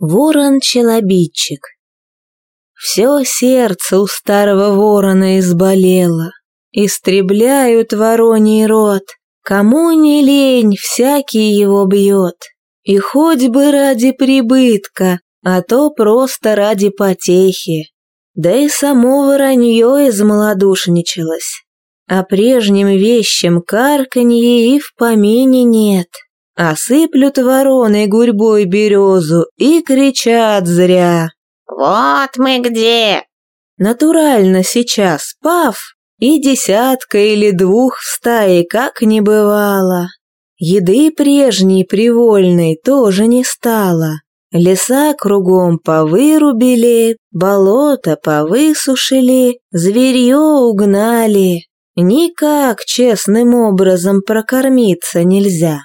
Ворон-челобитчик. Все сердце у старого ворона изболело. Истребляют вороний рот. Кому не лень, всякий его бьет. И хоть бы ради прибытка, а то просто ради потехи. Да и само воронье измалодушничалось. А прежним вещам карканье и в помине нет. Осыплют вороны гурьбой березу и кричат зря. «Вот мы где!» Натурально сейчас, пав, и десятка или двух в стае как не бывало. Еды прежней привольной тоже не стало. Леса кругом повырубили, болото повысушили, зверье угнали. Никак честным образом прокормиться нельзя.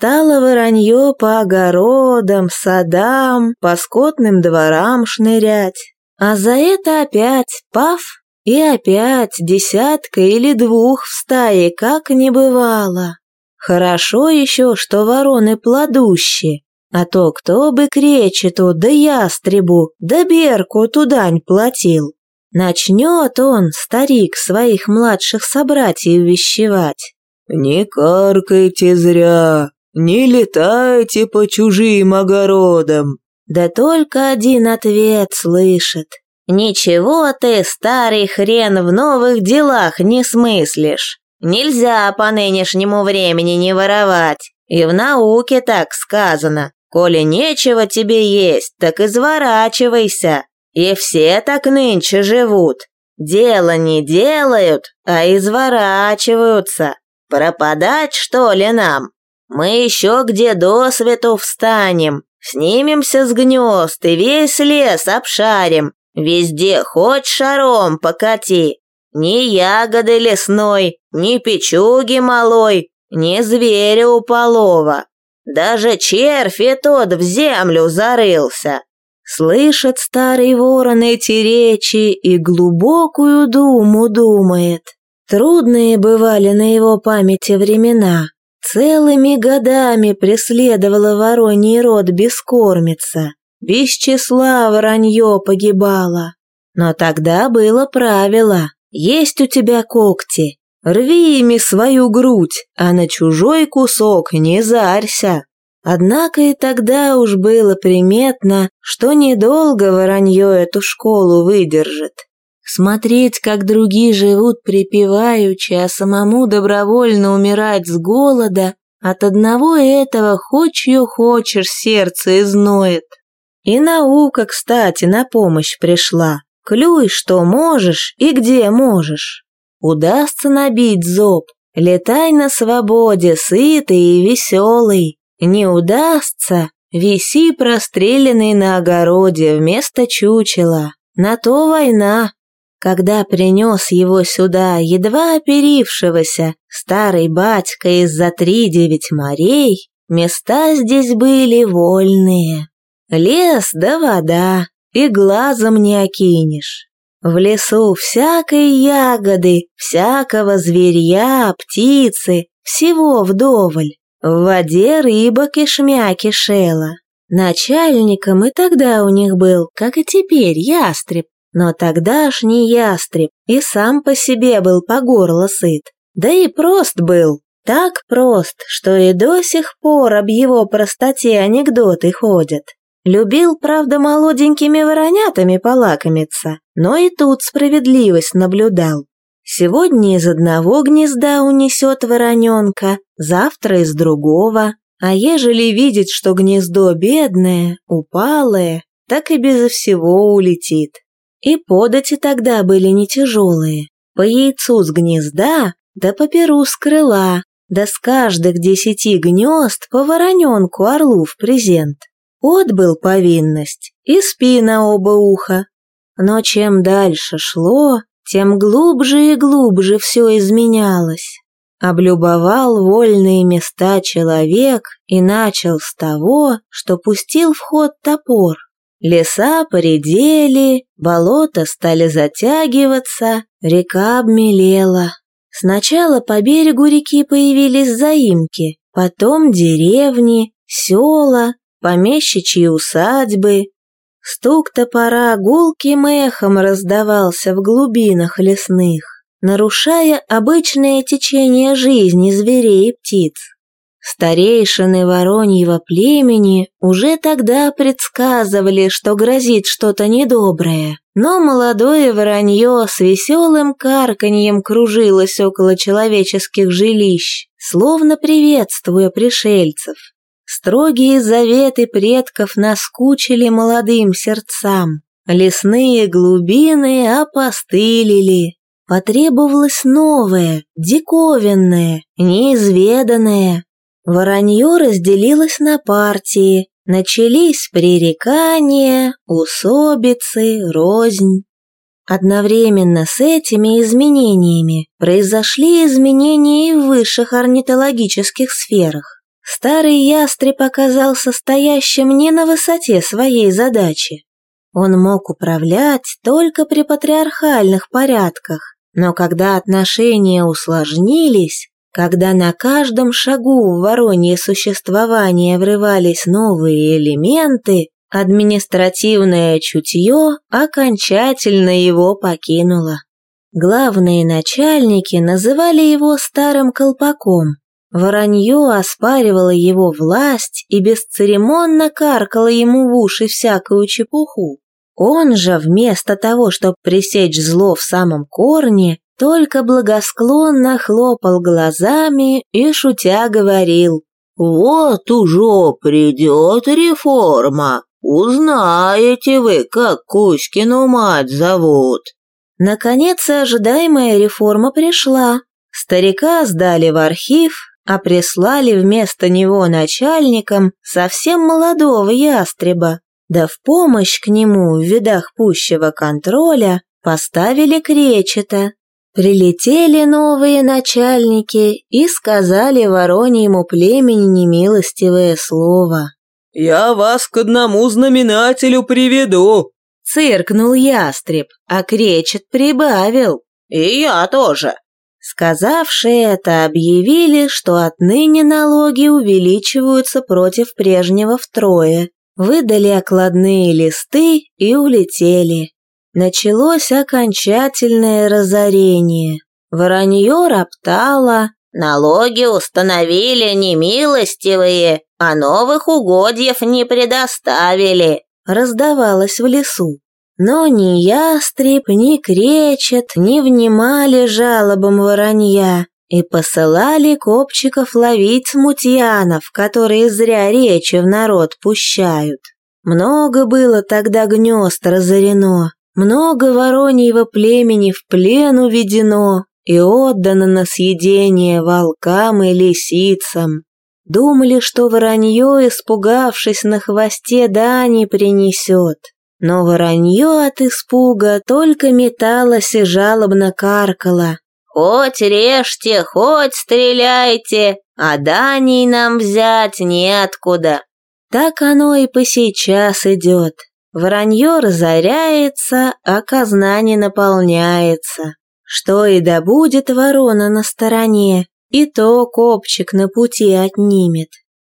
Стало воронье по огородам, садам, по скотным дворам шнырять. А за это опять пав, и опять десятка или двух в стае, как не бывало. Хорошо еще, что вороны плодущие, а то кто бы кречету, да ястребу, да берку тудань платил. Начнет он, старик, своих младших собратьев вещевать. «Не каркайте зря, не летайте по чужим огородам!» Да только один ответ слышит. «Ничего ты, старый хрен, в новых делах не смыслишь. Нельзя по нынешнему времени не воровать. И в науке так сказано. Коли нечего тебе есть, так изворачивайся. И все так нынче живут. Дело не делают, а изворачиваются. Пропадать, что ли, нам? Мы еще где до свету встанем, снимемся с гнезд и весь лес обшарим, везде хоть шаром покати. Ни ягоды лесной, ни печуги малой, ни зверя уполова. Даже червь и тот в землю зарылся. Слышит старый ворон эти речи и глубокую думу думает. Трудные бывали на его памяти времена. Целыми годами преследовала вороний род бескормица. Без числа воронье погибало. Но тогда было правило. Есть у тебя когти, рви ими свою грудь, а на чужой кусок не зарься. Однако и тогда уж было приметно, что недолго воронье эту школу выдержит. Смотреть, как другие живут припеваючи, а самому добровольно умирать с голода, от одного этого хоть ее хочешь, сердце изноет. И наука, кстати, на помощь пришла. Клюй, что можешь и где можешь. Удастся набить зоб, летай на свободе, сытый и веселый. Не удастся, виси простреленный на огороде вместо чучела. На то война. Когда принес его сюда, едва оперившегося, старый батька из-за три девять морей, места здесь были вольные. Лес да вода, и глазом не окинешь. В лесу всякой ягоды, всякого зверья, птицы, всего вдоволь. В воде рыба кишмя кишела. Начальником и тогда у них был, как и теперь, ястреб, но тогдашний ястреб и сам по себе был по горло сыт. Да и прост был, так прост, что и до сих пор об его простоте анекдоты ходят. Любил, правда, молоденькими воронятами полакомиться, но и тут справедливость наблюдал. Сегодня из одного гнезда унесет вороненка, завтра из другого, а ежели видит, что гнездо бедное, упалое, так и безо всего улетит. И подати тогда были не тяжелые. По яйцу с гнезда, да по перу с крыла, да с каждых десяти гнезд по вороненку орлу в презент. Отбыл повинность и спи на оба уха. Но чем дальше шло, тем глубже и глубже все изменялось. Облюбовал вольные места человек и начал с того, что пустил в ход топор. Леса поредели, болота стали затягиваться, река обмелела. Сначала по берегу реки появились заимки, потом деревни, села, помещичьи усадьбы. Стук топора гулким эхом раздавался в глубинах лесных, нарушая обычное течение жизни зверей и птиц. Старейшины Вороньего племени уже тогда предсказывали, что грозит что-то недоброе, но молодое воронье с веселым карканьем кружилось около человеческих жилищ, словно приветствуя пришельцев. Строгие заветы предков наскучили молодым сердцам, лесные глубины опостылили. Потребовалось новое, диковинное, неизведанное, Воронье разделилось на партии, начались пререкания, усобицы, рознь. Одновременно с этими изменениями произошли изменения и в высших орнитологических сферах. Старый ястреб оказался стоящим не на высоте своей задачи. Он мог управлять только при патриархальных порядках, но когда отношения усложнились, когда на каждом шагу в воронье существование врывались новые элементы, административное чутье окончательно его покинуло. Главные начальники называли его старым колпаком. Воронье оспаривало его власть и бесцеремонно каркало ему в уши всякую чепуху. Он же, вместо того, чтобы пресечь зло в самом корне, только благосклонно хлопал глазами и, шутя, говорил, «Вот уже придет реформа, узнаете вы, как Кузькину мать зовут». Наконец, ожидаемая реформа пришла. Старика сдали в архив, а прислали вместо него начальником совсем молодого ястреба. Да в помощь к нему в видах пущего контроля поставили кречета, Прилетели новые начальники и сказали Вороньему племени немилостивое слово. «Я вас к одному знаменателю приведу!» Циркнул ястреб, а кречет прибавил. «И я тоже!» Сказавши это, объявили, что отныне налоги увеличиваются против прежнего втрое, выдали окладные листы и улетели. Началось окончательное разорение. Воронье роптало. Налоги установили немилостивые, а новых угодьев не предоставили. Раздавалось в лесу. Но ни ястреб, ни кречет не внимали жалобам воронья и посылали копчиков ловить смутьянов, которые зря речи в народ пущают. Много было тогда гнезд разорено, много вороньего племени в плен уведено и отдано на съедение волкам и лисицам. Думали, что воронье, испугавшись на хвосте, дани принесет. Но воронье от испуга только металось и жалобно каркало. «Хоть режьте, хоть стреляйте, а даней нам взять неоткуда». Так оно и по сейчас идет. Воронье разоряется, а казна не наполняется. Что и да будет ворона на стороне, и то копчик на пути отнимет.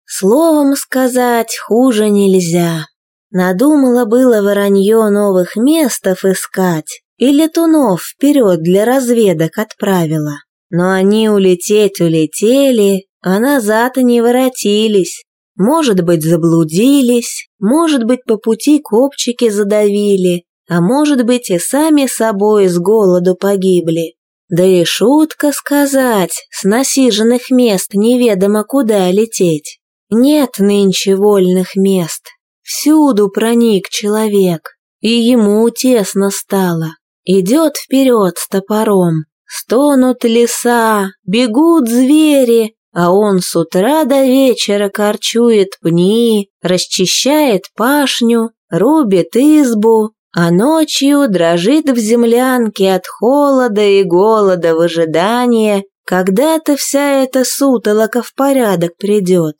Словом сказать, хуже нельзя. Надумала было воронье новых местов искать, и летунов вперед для разведок отправила. Но они улететь улетели, а назад и не воротились. Может быть, заблудились, может быть, по пути копчики задавили, а может быть, и сами собой с голоду погибли. Да и шутка сказать, с насиженных мест неведомо куда лететь. Нет нынче вольных мест. Всюду проник человек, и ему тесно стало. Идет вперед с топором. Стонут леса, бегут звери, а он с утра до вечера корчует пни, расчищает пашню, рубит избу, а ночью дрожит в землянке от холода и голода в ожидании, когда-то вся эта сутолока в порядок придет.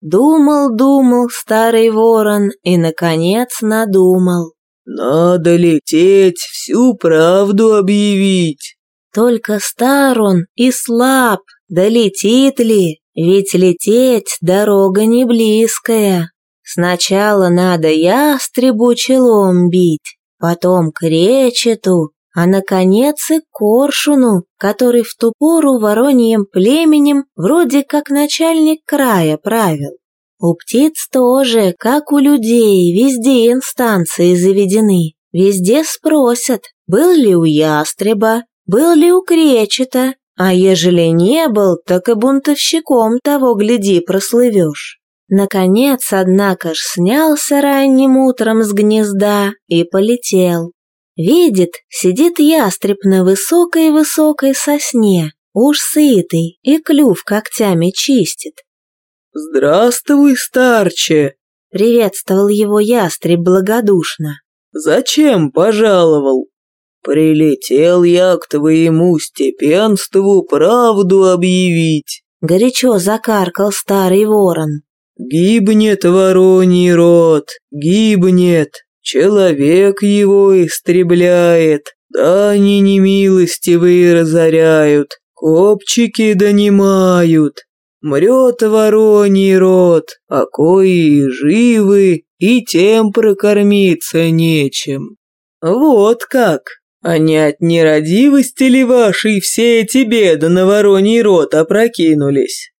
Думал, думал старый ворон и, наконец, надумал. «Надо лететь, всю правду объявить». Только стар он и слаб, да летит ли? Ведь лететь дорога не близкая. Сначала надо ястребу челом бить, потом кречету, а, наконец, и коршуну, который в ту пору вороньим племенем вроде как начальник края правил. У птиц тоже, как у людей, везде инстанции заведены, везде спросят, был ли у ястреба, был ли у кречета, а ежели не был, так и бунтовщиком того, гляди, прослывешь. Наконец, однако ж, снялся ранним утром с гнезда и полетел. Видит, сидит ястреб на высокой-высокой сосне, уж сытый, и клюв когтями чистит. «Здравствуй, старче!» — приветствовал его ястреб благодушно. «Зачем пожаловал?» «Прилетел я к твоему степенству правду объявить», — горячо закаркал старый ворон. «Гибнет вороний род, гибнет, человек его истребляет, да они немилостивые разоряют, копчики донимают, мрет вороний род, а кои живы, и тем прокормиться нечем. Вот как!» А не от нерадивости ли вашей все эти беды на вороний рот опрокинулись?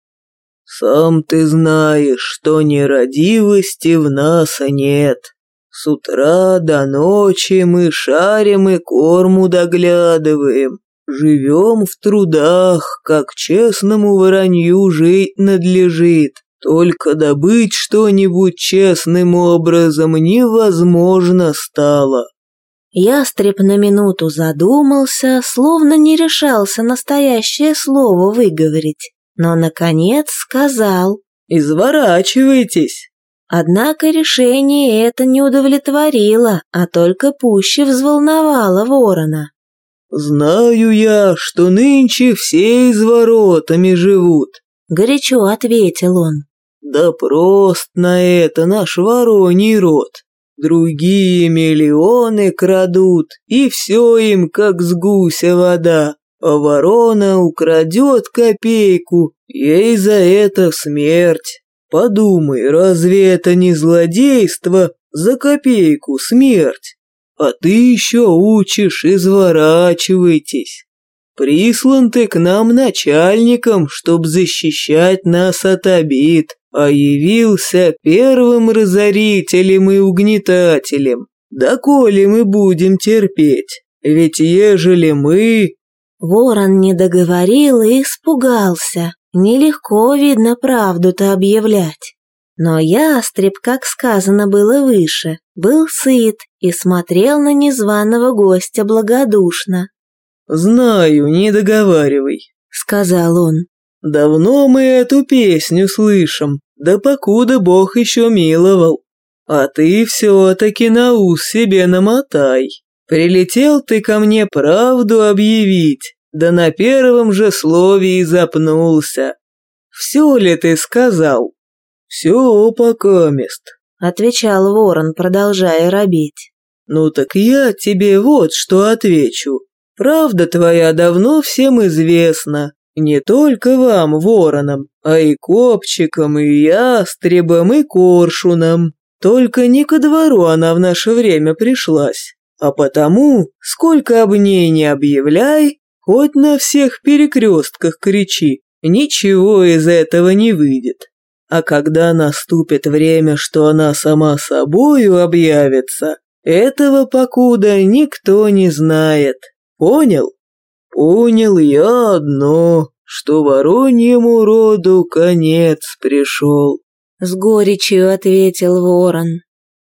Сам ты знаешь, что нерадивости в нас нет. С утра до ночи мы шарим и корму доглядываем. Живем в трудах, как честному воронью жить надлежит. Только добыть что-нибудь честным образом невозможно стало. Ястреб на минуту задумался, словно не решался настоящее слово выговорить, но, наконец, сказал «Изворачивайтесь». Однако решение это не удовлетворило, а только пуще взволновало ворона. «Знаю я, что нынче все изворотами живут», — горячо ответил он. «Да прост на это наш вороний род. Другие миллионы крадут, и все им как с гуся вода. А ворона украдет копейку, ей за это смерть. Подумай, разве это не злодейство за копейку смерть? А ты еще учишь, изворачивайтесь. Прислан ты к нам начальником, чтоб защищать нас от обид а явился первым разорителем и угнетателем. Да коли мы будем терпеть, ведь ежели мы...» Ворон не договорил и испугался. Нелегко, видно, правду-то объявлять. Но ястреб, как сказано было выше, был сыт и смотрел на незваного гостя благодушно. «Знаю, не договаривай», — сказал он. Давно мы эту песню слышим, да покуда Бог еще миловал. А ты все-таки на ус себе намотай. Прилетел ты ко мне правду объявить, да на первом же слове и запнулся. Все ли ты сказал? Все, покамест, отвечал ворон, продолжая робить. Ну так я тебе вот что отвечу. Правда твоя давно всем известна, не только вам, воронам, а и копчикам, и ястребам, и коршунам. Только не ко двору она в наше время пришлась. А потому, сколько об ней не объявляй, хоть на всех перекрестках кричи, ничего из этого не выйдет. А когда наступит время, что она сама собою объявится, этого покуда никто не знает. Понял? Понял я одно, что вороньему роду конец пришел. С горечью ответил ворон.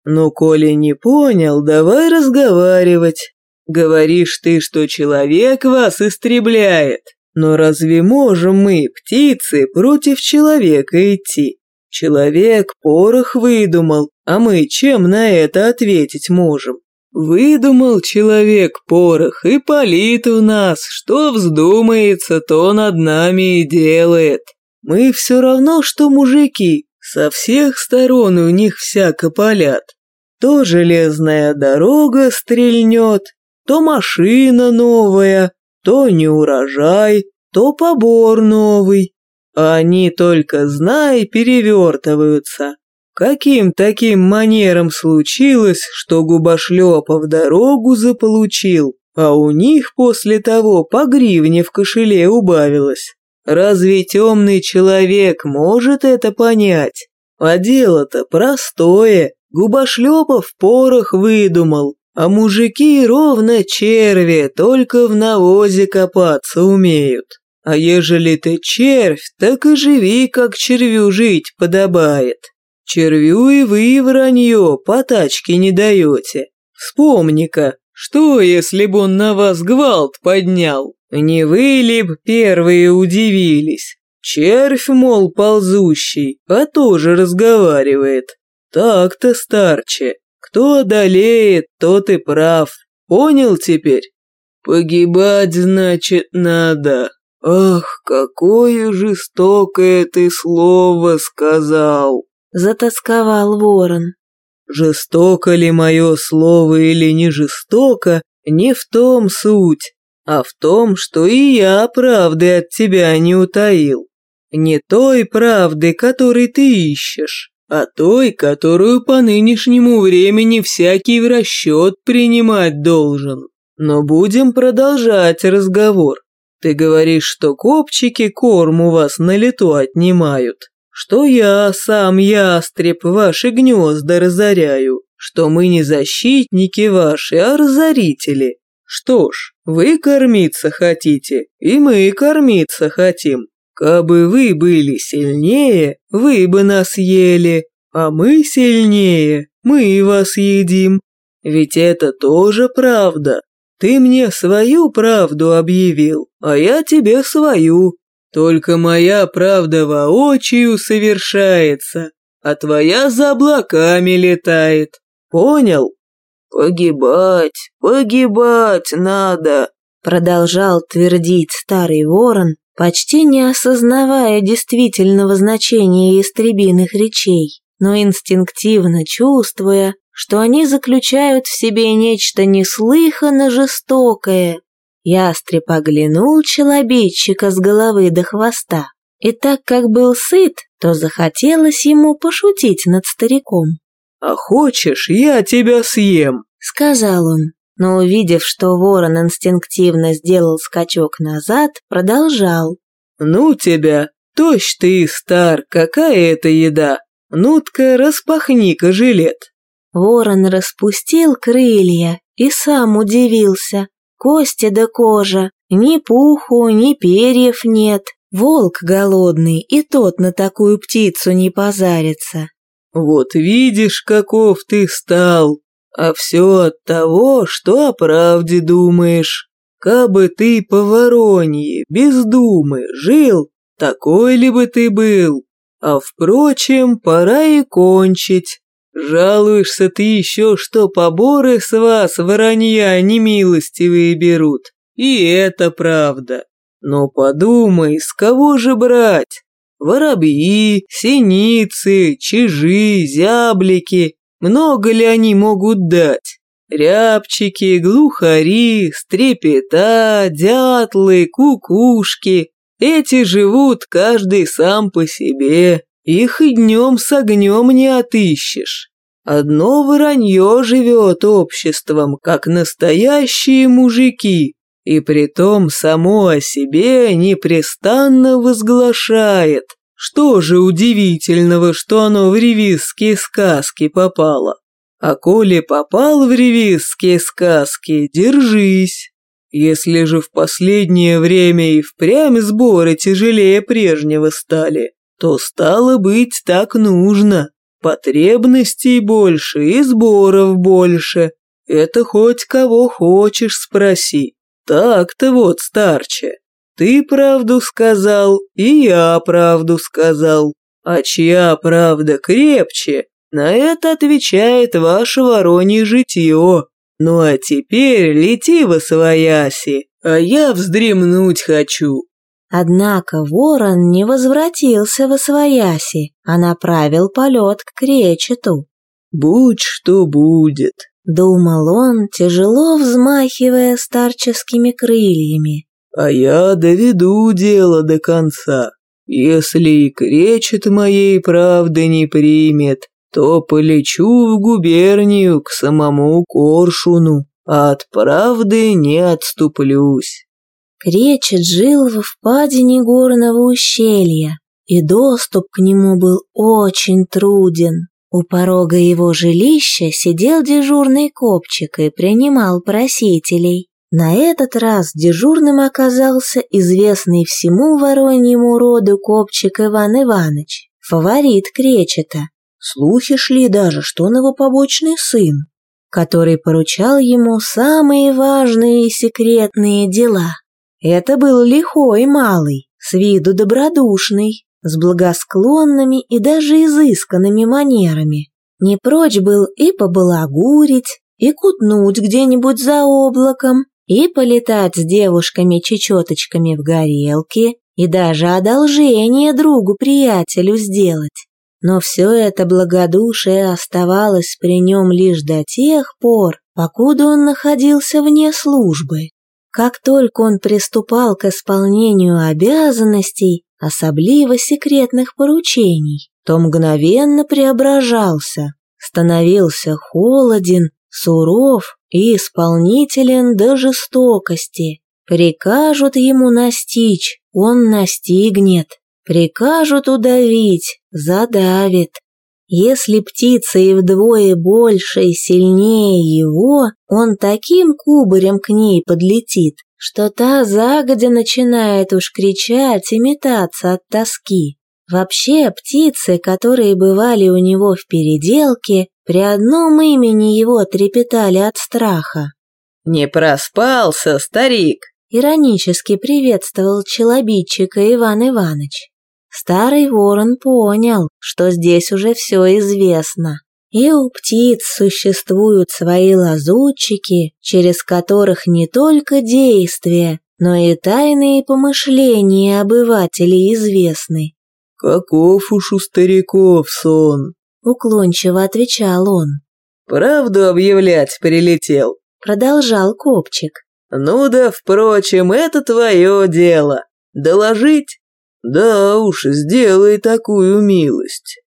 Ну, коли не понял, давай разговаривать. Говоришь ты, что человек вас истребляет. Но разве можем мы, птицы, против человека идти? Человек порох выдумал, а мы чем на это ответить можем? Выдумал человек порох и палит в нас, что вздумается, то над нами и делает. Мы все равно, что мужики, со всех сторон у них всяко палят. То железная дорога стрельнет, то машина новая, то неурожай, то побор новый. Они только, знай, перевертываются. Каким таким манером случилось, что Губошлепов дорогу заполучил, а у них после того по гривне в кошеле убавилось? Разве темный человек может это понять? А дело-то простое. Губошлепов порох выдумал, а мужики ровно черви, только в навозе копаться умеют. А ежели ты червь, так и живи, как червю жить подобает. Червю и вы вранье по тачке не даете. Вспомни-ка, что если бы он на вас гвалт поднял? Не вы ли б первые удивились? Червь, мол, ползущий, а тоже разговаривает. Так-то, старче, кто одолеет, тот и прав. Понял теперь? Погибать, значит, надо. Ах, какое жестокое ты слово сказал. Затасковал ворон. Жестоко ли мое слово или не жестоко, не в том суть, а в том, что и я правды от тебя не утаил. Не той правды, которой ты ищешь, а той, которую по нынешнему времени всякий в расчет принимать должен. Но будем продолжать разговор. Ты говоришь, что копчики корм у вас на лету отнимают, что я, сам ястреб, ваши гнезда разоряю, что мы не защитники ваши, а разорители. Что ж, вы кормиться хотите, и мы кормиться хотим. Кабы вы были сильнее, вы бы нас ели, а мы сильнее, мы вас едим. Ведь это тоже правда. Ты мне свою правду объявил, а я тебе свою. Только моя правда воочию совершается, а твоя за облаками летает. Понял? Погибать, погибать надо, продолжал твердить старый ворон, почти не осознавая действительного значения истребиных речей, но инстинктивно чувствуя, что они заключают в себе нечто неслыханно жестокое. Ястреб оглянул челобитчика с головы до хвоста, и так как был сыт, то захотелось ему пошутить над стариком. «А хочешь, я тебя съем?» — сказал он но увидев, что ворон инстинктивно сделал скачок назад, продолжал. «Ну тебя, тощ ты стар, какая это еда? Ну-тка, распахни-ка жилет». Ворон распустил крылья и сам удивился. Кости да кожа, ни пуху, ни перьев нет. Волк голодный, и тот на такую птицу не позарится. «Вот видишь, каков ты стал!» А все от того, что о правде думаешь. Кабы ты по воронье, без думы, жил, такой ли бы ты был? А впрочем, пора и кончить. Жалуешься ты еще, что поборы с вас воронья немилостивые берут. И это правда. Но подумай, с кого же брать? Воробьи, синицы, чижи, зяблики много ли они могут дать? Рябчики, глухари, стрепета, дятлы, кукушки. Эти живут каждый сам по себе. Их и днем с огнем не отыщешь. Одно воронье живет обществом, как настоящие мужики, и притом само о себе непрестанно возглашает – что же удивительного, что оно в ревизские сказки попало? А коли попал в ревизские сказки, держись. Если же в последнее время и впрямь сборы тяжелее прежнего стали, то стало быть так нужно. Потребностей больше и сборов больше. Это хоть кого хочешь спроси. Так-то вот, старче. Ты правду сказал, и я правду сказал. А чья правда крепче, на это отвечает ваше воронье житье. Ну а теперь лети во свояси, а я вздремнуть хочу». Однако ворон не возвратился во свояси, а направил полет к кречету. «Будь что будет», — думал он, тяжело взмахивая старческими крыльями. А я доведу дело до конца. Если и кречет моей правды не примет, то полечу в губернию к самому Коршуну, а от правды не отступлюсь». Кречет жил во впадине горного ущелья, и доступ к нему был очень труден. У порога его жилища сидел дежурный копчик и принимал просителей. На этот раз дежурным оказался известный всему вороньему роду копчик Иван Иванович, фаворит Кречета. Слухи шли даже, что он его побочный сын, который поручал ему самые важные и секретные дела. Это был лихой малый, с виду добродушный, с благосклонными и даже изысканными манерами. Не прочь был и побалагурить, и кутнуть где-нибудь за облаком, и полетать с девушками-чечеточками в горелке, и даже одолжение другу-приятелю сделать. Но все это благодушие оставалось при нем лишь до тех пор, покуда он находился вне службы. Как только он приступал к исполнению обязанностей, особливо секретных поручений, то мгновенно преображался, становился холоден, суров и исполнителен до жестокости. Прикажут ему настичь, он настигнет. Прикажут удавить, задавит. Если птица и вдвое больше и сильнее его, он таким кубарем к ней подлетит, что та загодя начинает уж кричать и метаться от тоски. Вообще, птицы, которые бывали у него в переделке, при одном имени его трепетали от страха. «Не проспался, старик!» — иронически приветствовал челобитчика Иван Иванович. Старый ворон понял, что здесь уже все известно. И у птиц существуют свои лазутчики, через которых не только действия, но и тайные помышления обывателей известны. «Каков уж у стариков сон!» — уклончиво отвечал он. «Правду объявлять прилетел?» — продолжал Копчик. «Ну да, впрочем, это твое дело. Доложить? Да уж, сделай такую милость».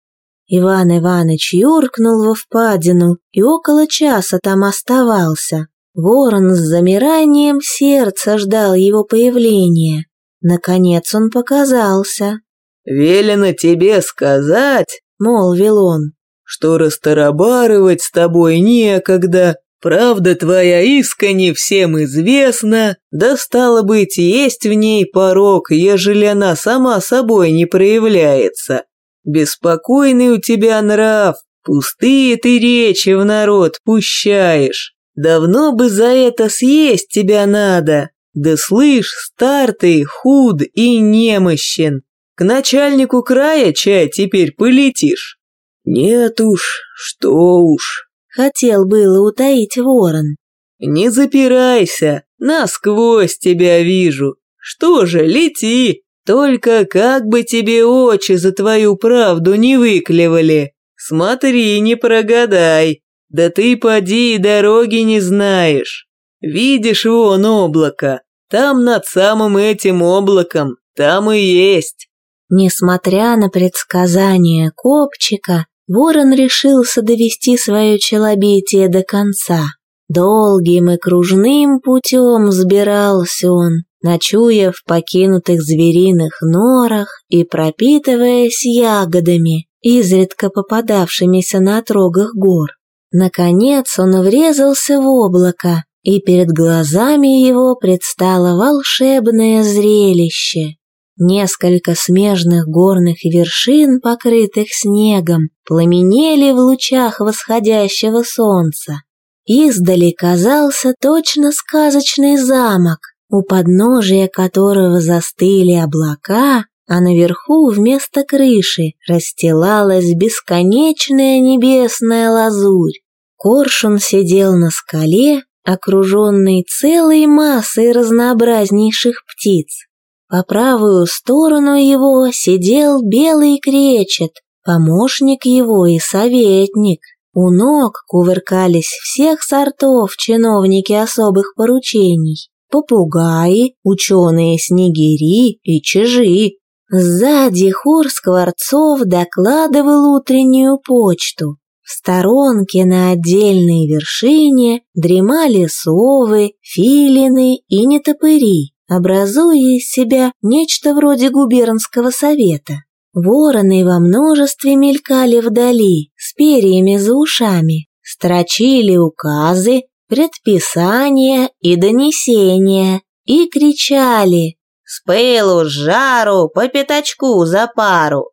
Иван Иванович юркнул во впадину и около часа там оставался. Ворон с замиранием сердца ждал его появления. Наконец он показался. «Велено тебе сказать», — молвил он, «что растарабарывать с тобой некогда, правда твоя искренне всем известна, да стало быть, есть в ней порог, ежели она сама собой не проявляется. Беспокойный у тебя нрав, пустые ты речи в народ пущаешь. Давно бы за это съесть тебя надо. Да слышь, стар ты, худ и немощен. К начальнику края чай теперь полетишь. Нет уж, что уж. Хотел было утаить ворон. Не запирайся, насквозь тебя вижу. Что же, лети, только как бы тебе очи за твою правду не выклевали. Смотри, не прогадай. Да ты поди и дороги не знаешь. Видишь вон облако. Там над самым этим облаком, там и есть. Несмотря на предсказания Копчика, Ворон решился довести свое челобитие до конца. Долгим и кружным путем взбирался он, ночуя в покинутых звериных норах и пропитываясь ягодами, изредка попадавшимися на отрогах гор. Наконец он врезался в облако, и перед глазами его предстало волшебное зрелище. Несколько смежных горных вершин, покрытых снегом, пламенели в лучах восходящего солнца. Издали казался точно сказочный замок, у подножия которого застыли облака, а наверху вместо крыши расстилалась бесконечная небесная лазурь. Коршун сидел на скале, окруженный целой массой разнообразнейших птиц. По правую сторону его сидел белый кречет, помощник его и советник. У ног кувыркались всех сортов чиновники особых поручений попугаи, ученые-снегири и чижи. Сзади хор скворцов докладывал утреннюю почту. В сторонке на отдельной вершине дремали совы, филины и нетопыри, образуя из себя нечто вроде губернского совета. Вороны во множестве мелькали вдали, с перьями за ушами, строчили указы, предписания и донесения и кричали «С пылу, с жару, по пятачку за пару!»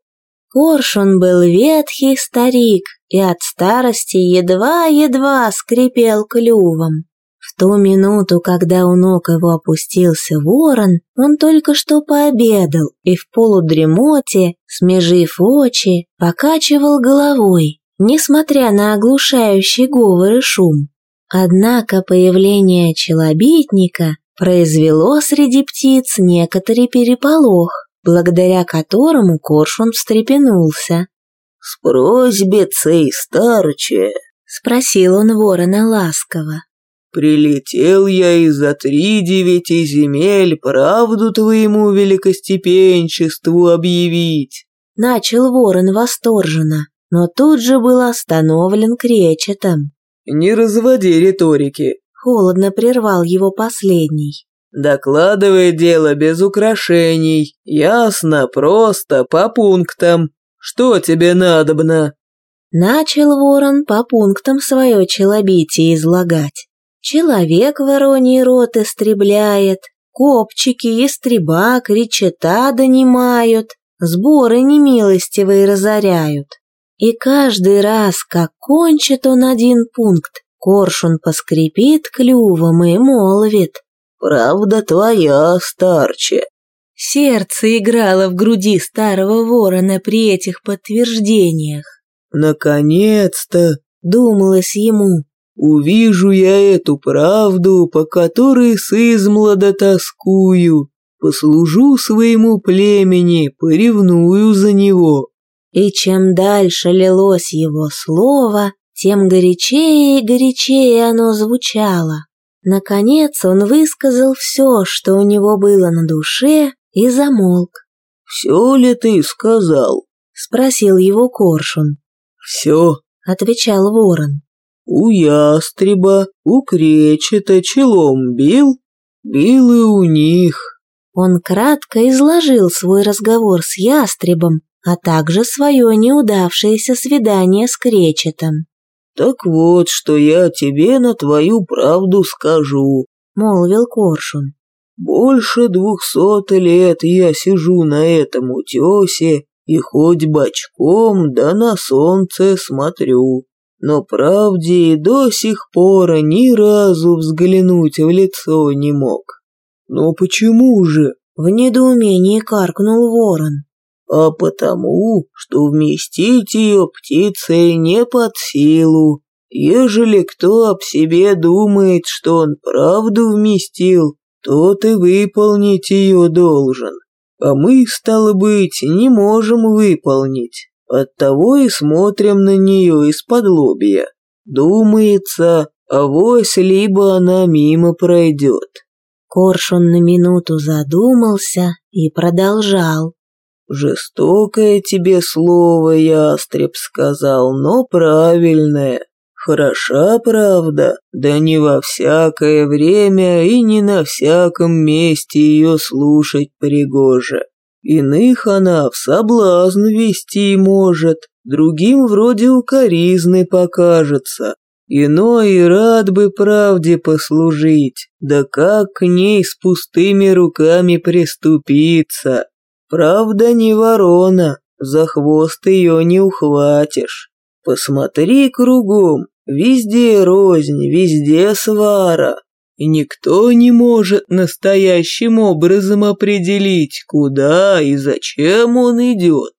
Коршун был ветхий старик и от старости едва-едва скрипел клювом. Ту минуту, когда у ног его опустился ворон, он только что пообедал и в полудремоте, смежив очи, покачивал головой, несмотря на оглушающий говор и шум. Однако появление челобитника произвело среди птиц некоторый переполох благодаря которому Коршун встрепенулся. «С просьбицей, старче?» — спросил он ворона ласково. «Прилетел я из-за три девяти земель правду твоему великостепенчеству объявить!» Начал ворон восторженно, но тут же был остановлен кречетом. «Не разводи риторики!» — холодно прервал его последний. Докладывай дело без украшений, ясно, просто, по пунктам. Что тебе надобно?» Начал ворон по пунктам свое челобитие излагать. Человек вороний рот истребляет, копчики, истреба, кричета донимают, сборы немилостивые разоряют. И каждый раз, как кончит он один пункт, коршун поскрипит клювом и молвит — «Правда твоя, старче». Сердце играло в груди старого ворона при этих подтверждениях. «Наконец-то!» — думалось ему. «Увижу я эту правду, по которой сызмлада тоскую, послужу своему племени, поревную за него». И чем дальше лилось его слово, тем горячее и горячее оно звучало. Наконец он высказал все, что у него было на душе, и замолк. «Все ли ты сказал?» — спросил его Коршун. «Все», — отвечал ворон. «У ястреба, у кречета челом бил, бил и у них». Он кратко изложил свой разговор с ястребом, а также свое неудавшееся свидание с кречетом. «Так вот, что я тебе на твою правду скажу», — молвил Коршун. «Больше двухсот лет я сижу на этом утесе и хоть бочком да на солнце смотрю, но правде и до сих пор ни разу взглянуть в лицо не мог». «Но почему же?» — в недоумении каркнул ворон а потому, что вместить ее птицей не под силу. Ежели кто об себе думает, что он правду вместил, тот и выполнить ее должен. А мы, стало быть, не можем выполнить. Оттого и смотрим на нее из-под лобья. Думается, авось либо она мимо пройдет. Коршун на минуту задумался и продолжал. «Жестокое тебе слово, ястреб сказал, но правильное. Хороша правда, да не во всякое время и не на всяком месте ее слушать пригоже. Иных она в соблазн вести может, другим вроде укоризны покажется. Иной рад бы правде послужить, да как к ней с пустыми руками приступиться. Правда не ворона, за хвост ее не ухватишь. Посмотри кругом, везде рознь, везде свара. Никто не может настоящим образом определить, куда и зачем он идет.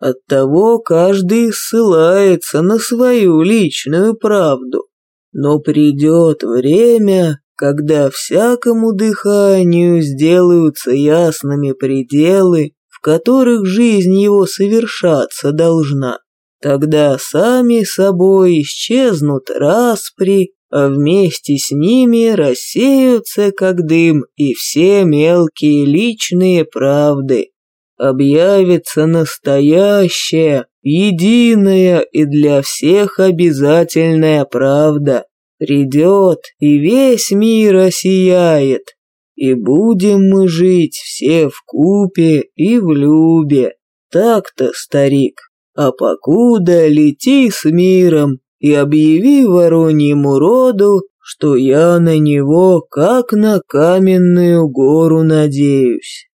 Оттого каждый ссылается на свою личную правду. Но придет время, когда всякому дыханию сделаются ясными пределы, в которых жизнь его совершаться должна. Тогда сами собой исчезнут распри, а вместе с ними рассеются, как дым, и все мелкие личные правды. объявится настоящая, единая и для всех обязательная правда. Придет, и весь мир осияет, и будем мы жить все в купе и в любе. Так-то, старик, а покуда лети с миром и объяви вороньему роду, что я на него как на каменную гору надеюсь.